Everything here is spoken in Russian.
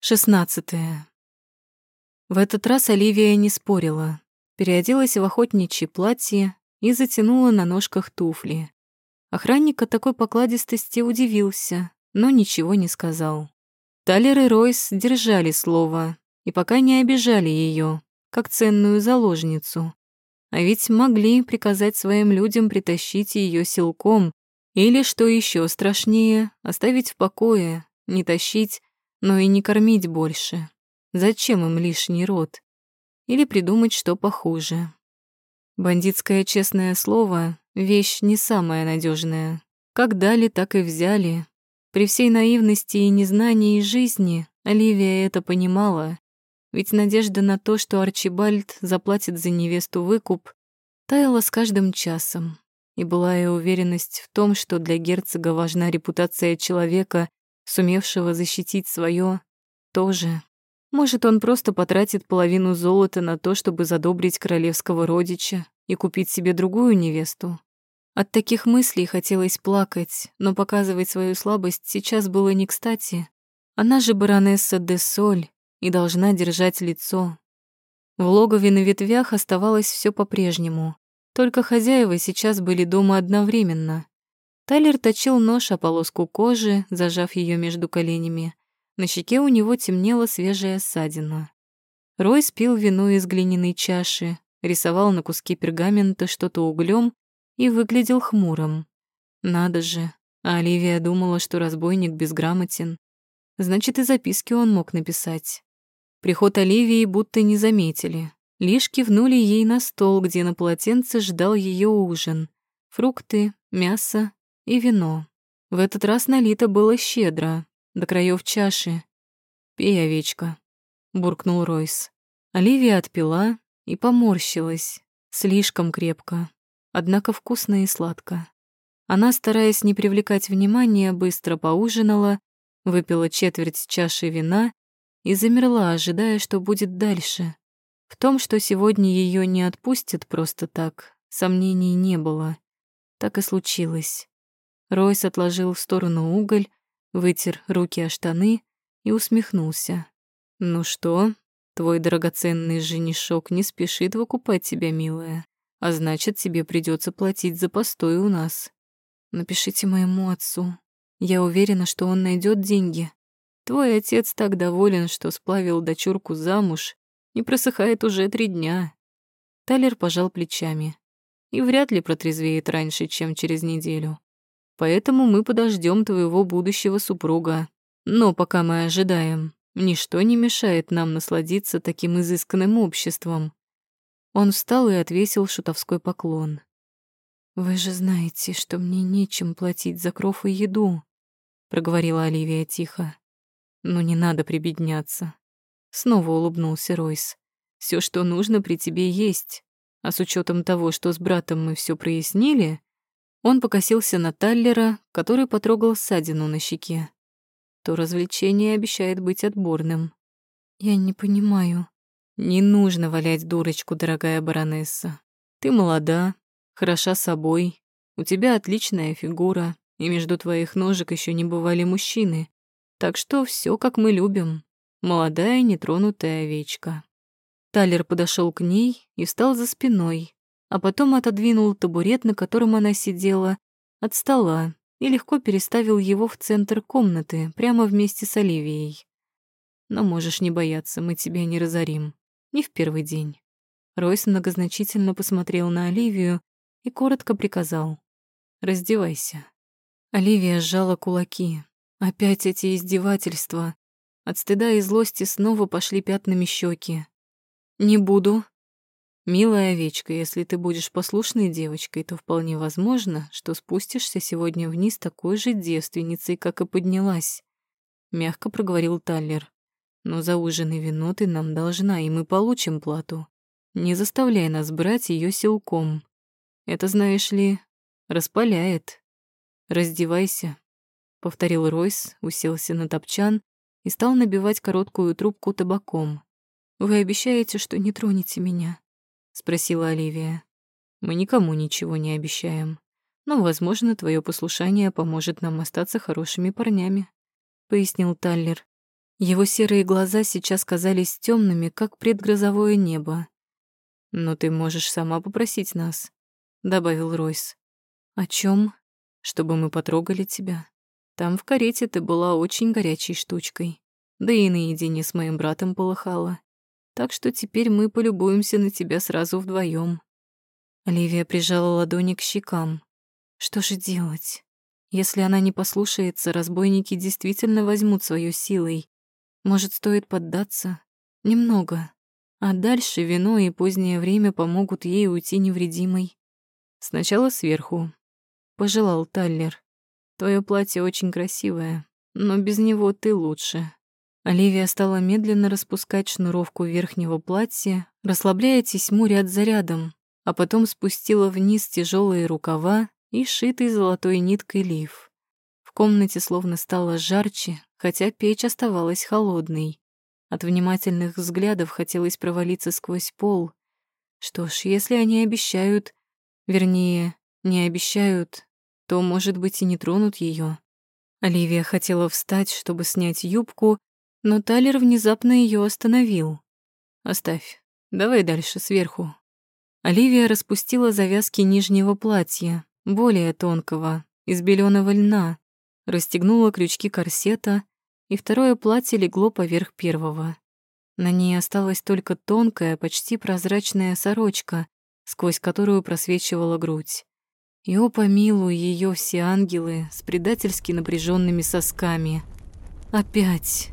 Шестнадцатое. В этот раз Оливия не спорила, переоделась в охотничье платье и затянула на ножках туфли. Охранник от такой покладистости удивился, но ничего не сказал. Талер и Ройс держали слово и пока не обижали ее, как ценную заложницу. А ведь могли приказать своим людям притащить ее силком или, что еще страшнее, оставить в покое, не тащить, но и не кормить больше. Зачем им лишний род? Или придумать что похуже. Бандитское честное слово — вещь не самая надежная. Как дали, так и взяли. При всей наивности и незнании жизни Оливия это понимала. Ведь надежда на то, что Арчибальд заплатит за невесту выкуп, таяла с каждым часом. И была и уверенность в том, что для герцога важна репутация человека, сумевшего защитить свое, тоже. Может, он просто потратит половину золота на то, чтобы задобрить королевского родича и купить себе другую невесту. От таких мыслей хотелось плакать, но показывать свою слабость сейчас было не кстати. Она же баронесса де Соль и должна держать лицо. В логове на ветвях оставалось все по-прежнему. Только хозяева сейчас были дома одновременно. Тайлер точил нож о полоску кожи, зажав ее между коленями. На щеке у него темнела свежая ссадина. Рой спил вино из глиняной чаши, рисовал на куске пергамента что-то углем и выглядел хмурым. Надо же, а Оливия думала, что разбойник безграмотен. Значит, и записки он мог написать. Приход Оливии будто не заметили. Лишь кивнули ей на стол, где на полотенце ждал ее ужин. Фрукты, мясо и вино. В этот раз налито было щедро, до краев чаши. «Пей, овечка», — буркнул Ройс. Оливия отпила и поморщилась. Слишком крепко, однако вкусно и сладко. Она, стараясь не привлекать внимания, быстро поужинала, выпила четверть чаши вина и замерла, ожидая, что будет дальше. В том, что сегодня ее не отпустят просто так, сомнений не было. Так и случилось. Ройс отложил в сторону уголь, вытер руки о штаны и усмехнулся. «Ну что, твой драгоценный женишок не спешит выкупать тебя, милая, а значит, тебе придется платить за постой у нас. Напишите моему отцу. Я уверена, что он найдет деньги. Твой отец так доволен, что сплавил дочурку замуж, не просыхает уже три дня». Талер пожал плечами и вряд ли протрезвеет раньше, чем через неделю. Поэтому мы подождем твоего будущего супруга. Но пока мы ожидаем, ничто не мешает нам насладиться таким изысканным обществом». Он встал и отвесил шутовской поклон. «Вы же знаете, что мне нечем платить за кров и еду», — проговорила Оливия тихо. «Ну не надо прибедняться». Снова улыбнулся Ройс. Все, что нужно, при тебе есть. А с учетом того, что с братом мы все прояснили, он покосился на Таллера, который потрогал ссадину на щеке. То развлечение обещает быть отборным. Я не понимаю. Не нужно валять дурочку, дорогая баронесса. Ты молода, хороша собой, у тебя отличная фигура, и между твоих ножек еще не бывали мужчины. Так что все как мы любим. Молодая нетронутая овечка. Талер подошел к ней и встал за спиной, а потом отодвинул табурет, на котором она сидела, от стола и легко переставил его в центр комнаты, прямо вместе с Оливией. «Но можешь не бояться, мы тебя не разорим. Не в первый день». Ройс многозначительно посмотрел на Оливию и коротко приказал. «Раздевайся». Оливия сжала кулаки. Опять эти издевательства. От стыда и злости снова пошли пятнами щеки. «Не буду», «Милая овечка, если ты будешь послушной девочкой, то вполне возможно, что спустишься сегодня вниз такой же девственницей, как и поднялась», — мягко проговорил Таллер. «Но за ужин и вино ты нам должна, и мы получим плату. Не заставляй нас брать ее силком. Это, знаешь ли, распаляет. Раздевайся», — повторил Ройс, уселся на топчан и стал набивать короткую трубку табаком. «Вы обещаете, что не тронете меня?» Спросила Оливия. Мы никому ничего не обещаем. Но, возможно, твое послушание поможет нам остаться хорошими парнями, пояснил Таллер. Его серые глаза сейчас казались темными, как предгрозовое небо. «Но ты можешь сама попросить нас», — добавил Ройс. «О чем? Чтобы мы потрогали тебя. Там в карете ты была очень горячей штучкой. Да и наедине с моим братом полыхала. Так что теперь мы полюбуемся на тебя сразу вдвоем. Оливия прижала ладони к щекам. Что же делать? Если она не послушается, разбойники действительно возьмут свою силой. Может, стоит поддаться? Немного. А дальше вино и позднее время помогут ей уйти невредимой. Сначала сверху. Пожелал Таллер. Твое платье очень красивое, но без него ты лучше. Оливия стала медленно распускать шнуровку верхнего платья, расслабляя тесьму ряд за рядом, а потом спустила вниз тяжелые рукава и шитый золотой ниткой лиф. В комнате словно стало жарче, хотя печь оставалась холодной. От внимательных взглядов хотелось провалиться сквозь пол. Что ж, если они обещают, вернее, не обещают, то, может быть, и не тронут ее. Оливия хотела встать, чтобы снять юбку, но Талер внезапно ее остановил. «Оставь. Давай дальше, сверху». Оливия распустила завязки нижнего платья, более тонкого, из беленого льна, расстегнула крючки корсета, и второе платье легло поверх первого. На ней осталась только тонкая, почти прозрачная сорочка, сквозь которую просвечивала грудь. И, о помилуй, ее все ангелы с предательски напряженными сосками. Опять.